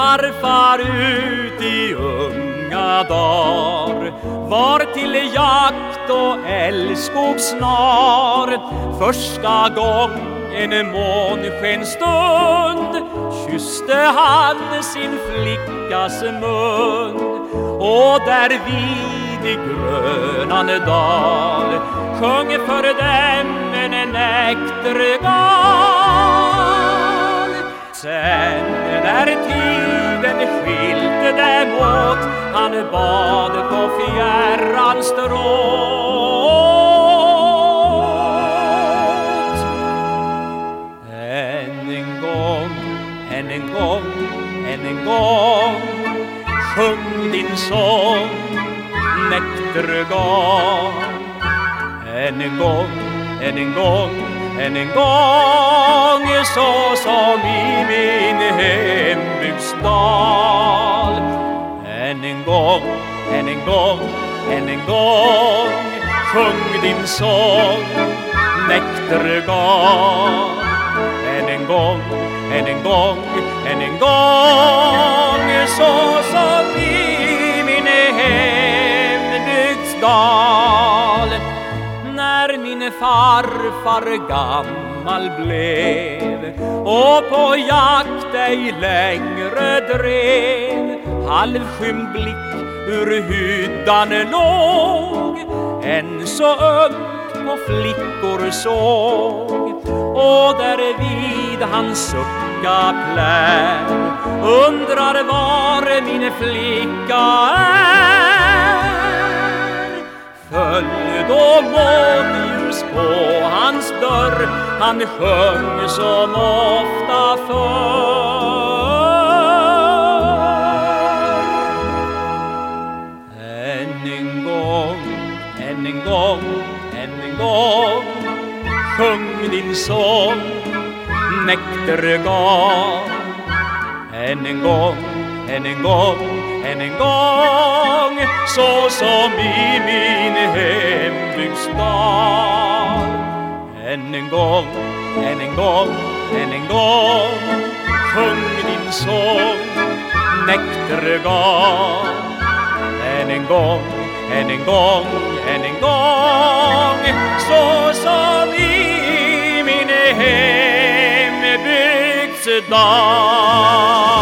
Farfar ut i unga dar var till jakt och älskog snar. Första gången månskensstund kysste han sin flickas mun. Och där vid i grönan dal sjöng för dem en näktergal Sen när tiden skilde dem åt han bad på fjärran stråt. Än en gång, än en gång, än en gång sjung din sång näktergal än en gång, än en gång, än en gång så som i min hembygdsdal än en gång, än en gång, än en gång sjung din sång näktergal än en gång, än en gång, än en gång så som i min hembygdsdal när min farfar gammal blev. Och på jakt ej längre drev. Halvskymd blick ur hyddan låg. Än så ömt på flickor såg. Och därvid han sucka plär. Undrar var min flicka är. Han sjöng som ofta förr Än en gång, än en gång, än en gång sjung din sång näktergal än en gång, än en gång, än en gång så som i min hembygdsdag än en gång, än en gång, än en gång sjung din sång näktergal än en gång, än en gång, än en gång så som i min hembygdsdal